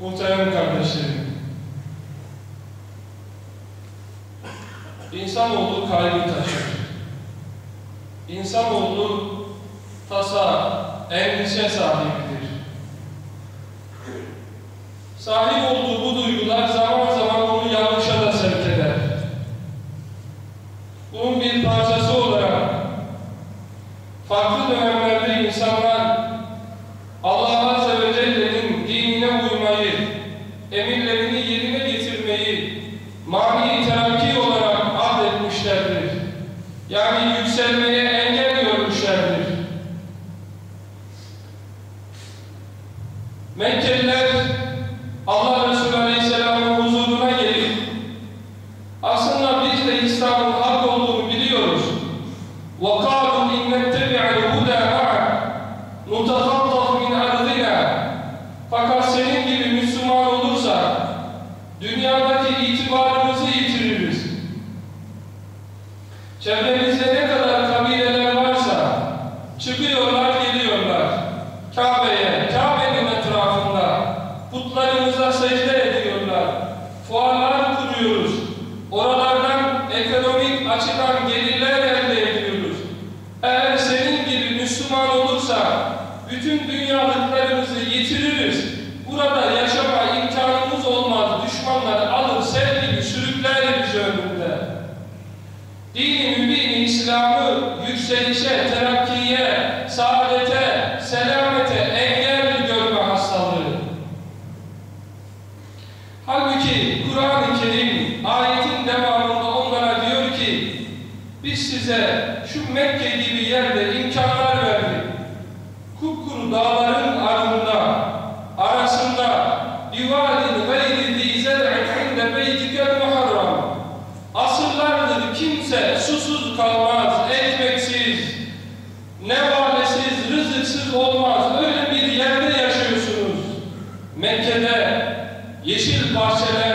Muhterem kardeşlerim, İnsanoğlu kaygı taşır. İnsanoğlu tasa, endişe sahibidir. Sahip olduğu bu duygular zaman zaman onu yanlışa da sevk eder. Bunun bir parçası olarak farklı dönemlerde insanlar Allah Azze ve Celle'nin dinine uymayı, emirlerini yerine getirmeyi mani terakki olarak addetmişlerdir. Yani yükselmeye engel görmüşlerdir. Mekkeliler Allah Resulü Aleyhisselam'ın huzuruna gelip aslında biz de İslam'ın hak olduğunu biliyoruz. وَقَالُوا اِنْ نَتَّبِعَ الْهُدَى مَعَكَ نُتَخَطَّفْ مِنْ اَرْضِنَا Fakat senin gibi Müslüman olursa dünyadaki itibarımızı yitiririz. Çevremizde Burada yaşama imkanımız olmaz. Düşmanlar alır, sel gibi sürükler bizi önünde. Dini mübin İslam'ı yükselişe, terakkiye, saadete, selamete engel görme hastalığı. Halbuki Kur'an-ı Kerim ayetin devamında onlara diyor ki biz size şu Mekke gibi yerde imkanlar verdik. Kupkuru dağların Hashem.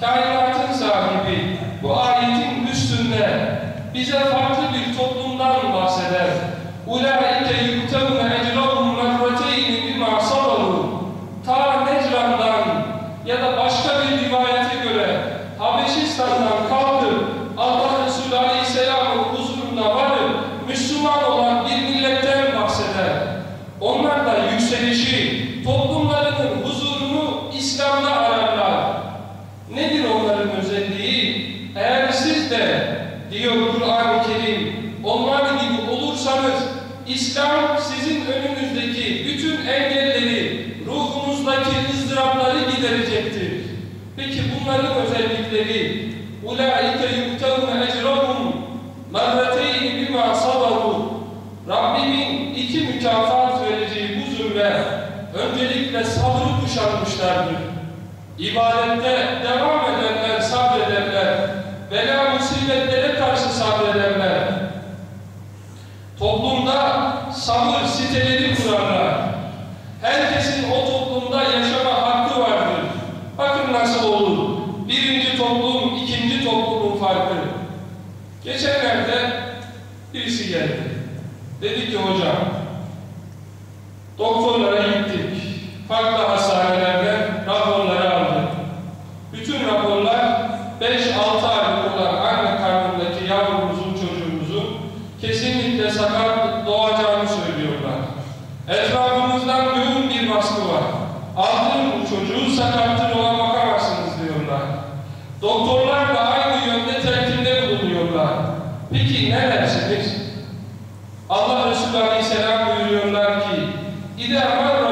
kainatın sahibi bu ayetin üstünde bize farklı bir toplumdan bahseder. Ulaike yuktevne ecrahum merrateyni bima sabaru. Ta Necran'dan ya da İslam sizin önünüzdeki bütün engelleri, ruhunuzdaki ızdırapları giderecektir. Peki bunların özellikleri اُولَٰئِكَ يُؤْتَوْنَ اَجْرَهُمْ مَرَّتَيْنِ بِمَا صَبَرُوا Rabbimin iki mükafat vereceği bu zümre öncelikle sabrı kuşanmışlardır. İbadette devam edenler Dedi ki hocam, doktorlara gittik. Farklı hastanelerde raporları aldık. Bütün raporlar 5-6 aylık olan anne karnındaki yavrumuzun, çocuğumuzun kesinlikle sakat doğacağını söylüyorlar. Etrafımızdan yoğun bir baskı var. Aldığım bu çocuğun sakatlığına bakamazsınız diyorlar. Doktorlar da aynı yönde telkinde bulunuyorlar. Peki ne dersiniz? Allah Resulü Aleyhisselam buyuruyorlar ki İde amel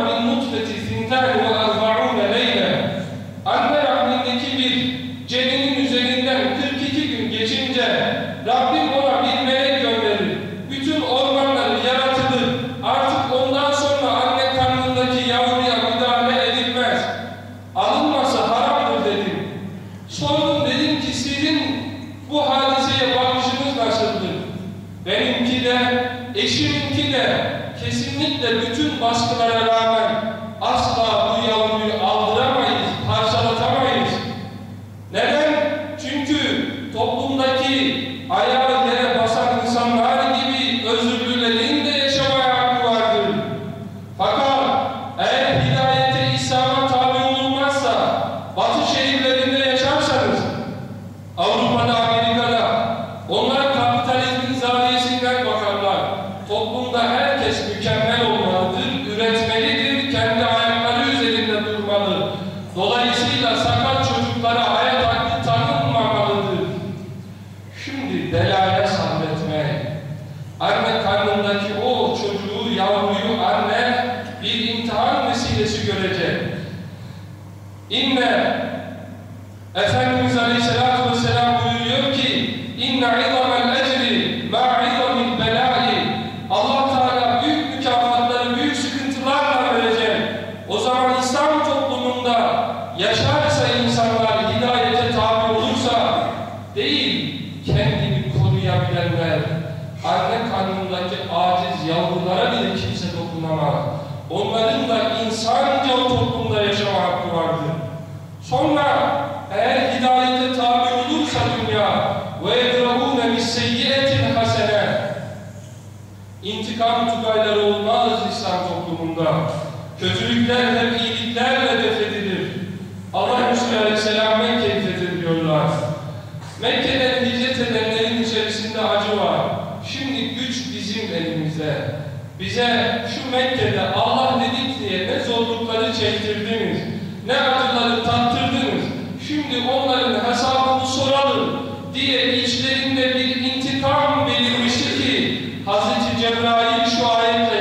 kesinlikle bütün baskılara rağmen Delale sabretmek, anne karnındaki o çocuğu, yavruyu anne bir imtihan vesilesi görecek. İnne Efendimiz toplumunda. Kötülükler hep iyiliklerle defedilir. Allah Resulü Aleyhisselam Mekke'yi fethediyorlar. Mekke'den hicret edenlerin içerisinde acı var. Şimdi güç bizim elimizde. Bize şu Mekke'de Allah dedik diye ne zorlukları çektirdiniz, ne acıları tattırdınız. Şimdi onların hesabını soralım diye içlerinde bir intikam belirmişti ki Hz. Cebrail şu ayetle.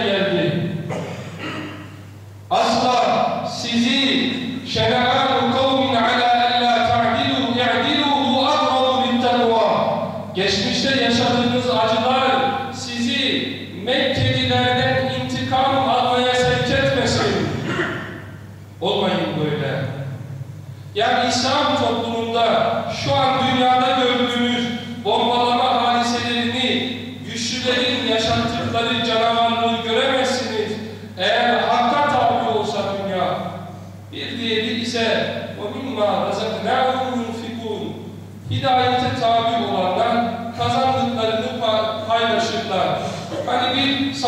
Asla sizi şena'anu kavmin ala ella ta'dilu i'dilu hu aqrabu littakva. Geçmişte yaşadığınız acılar sizi Mekkelilerden intikam almaya sevk etmesin. Olmayın böyle. Yani İslam toplumunda şu an dünyada gördüğümüz bombalama hadiselerini güçlülerin yaşattıkları canavarlığı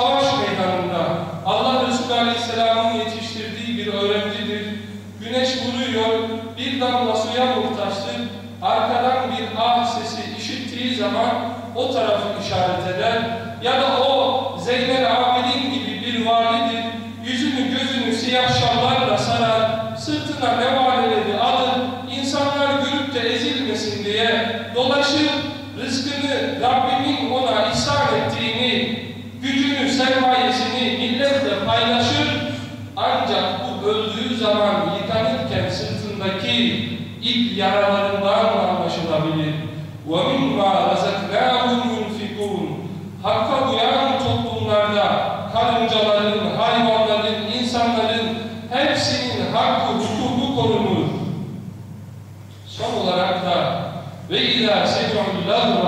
savaş meydanında Allah Resulü Aleyhisselam'ın yetiştirdiği bir öğrencidir. Güneş vuruyor, bir damla suya muhtaçtır. Arkadan bir ah sesi işittiği zaman o tarafı işaret eder. Ya da o Zeynel Abidin gibi bir validir. Yüzünü gözünü siyah şallarla sarar. Sırtına nevaleleri alır. İnsanlar görüp de ezilmesin diye dolaşır. Rızkını Rabbimin ona ihsan ettiğini, sermayesini milletle paylaşır ancak bu öldüğü zaman yıkanırken sırtındaki ilk yaralarından anlaşılabilir. وَمِمَّا رَزَقْنَاهُمْ يُنْفِقُونَ Hakka uyan toplumlarda karıncaların, hayvanların, insanların hepsinin hakkı, hukuku korunur. Son olarak da ve وَاِذَا سَمِعُوا اللَّغْوَ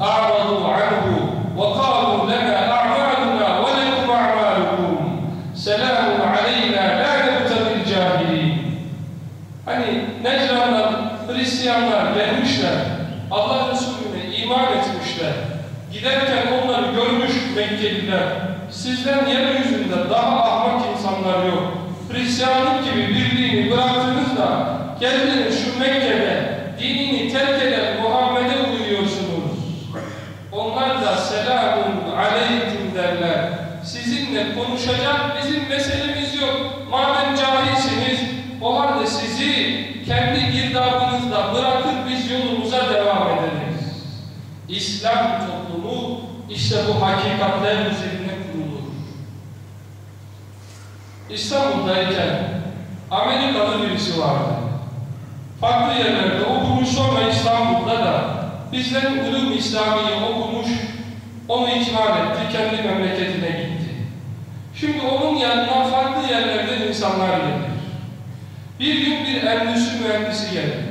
اَعْرَضُوا عَنْهُ وَقَالُوا Mekkeliler. Sizden yeryüzünde daha ahmak insanlar yok. Hristiyanlık gibi bir dini bıraktınız da geldiniz şu Mekke'de dinini terk eden Muhammed'e uyuyorsunuz. Onlar da selamun aleyküm derler. Sizinle konuşacak bizim meselemiz yok. Madem cahilsiniz o halde sizi kendi girdabınızda bırakıp biz yolumuza devam ederiz. İslam toplumu işte bu hakikatler üzerine kurulur. İstanbul'dayken Amerikalı birisi vardı. Farklı yerlerde okumuş sonra İstanbul'da da bizden ulum İslami'yi okumuş, onu ikmal etti, kendi memleketine gitti. Şimdi onun yanına farklı yerlerden insanlar gelir. Bir gün bir endüstri mühendisi geldi.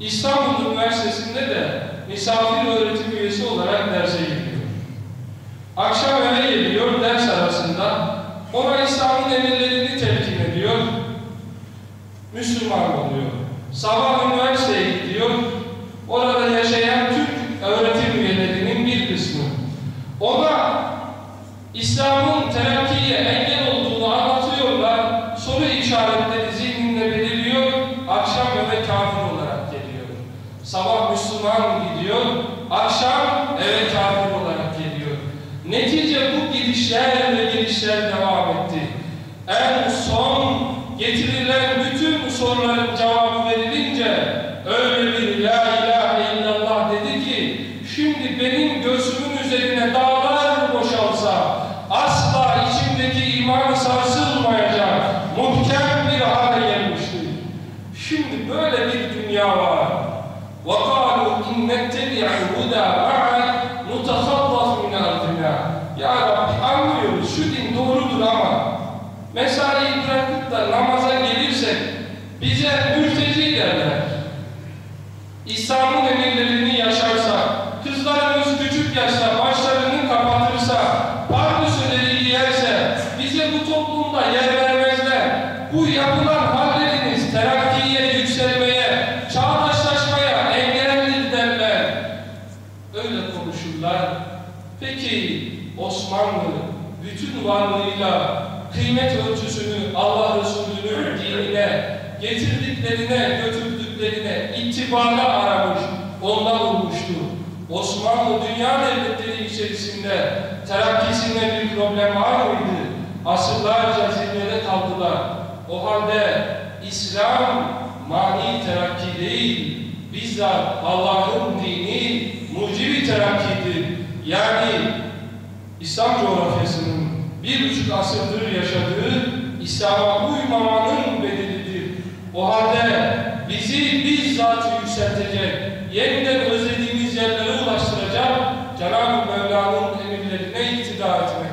İstanbul Üniversitesi'nde de misafir öğretim üyesi olarak derse gidiyor. Akşam eve geliyor ders arasında ona İslam'ın emirlerini telkin ediyor. Müslüman oluyor. Sabah üniversiteye gidiyor. Orada yaşayan Türk öğretim üyelerinin bir kısmı. Ona İslam'ın terakkiye engel olduğunu نَتَّبِعُ هُدَى مَعَكْ نُتَخَطَّفْ مِنْ اَرْضِنَا Ya Rabbi anlıyoruz şu din doğrudur ama mesaiyi bırakıp da namaza gelirsek bize mülteci derler. İslam'ın emirlerini yaşarsa, kızlarımız küçük yaşta başlarını Peki Osmanlı bütün varlığıyla kıymet ölçüsünü Allah Resulü'nün dinine, getirdiklerine, götürdüklerine itibara aramış, ondan olmuştu. Osmanlı dünya devletleri içerisinde terakkisinde bir problem var mıydı? Asırlarca zirvede kaldılar. O halde İslam mani terakki değil, bizzat Allah'ın dini mucibi terakkidir. Yani İslam coğrafyasının bir buçuk asırdır yaşadığı İslam'a uymamanın bedelidir. O halde bizi bizzat yükseltecek, yeniden özlediğimiz yerlere ulaştıracak Cenab-ı Mevla'nın emirlerine iktida etmektir.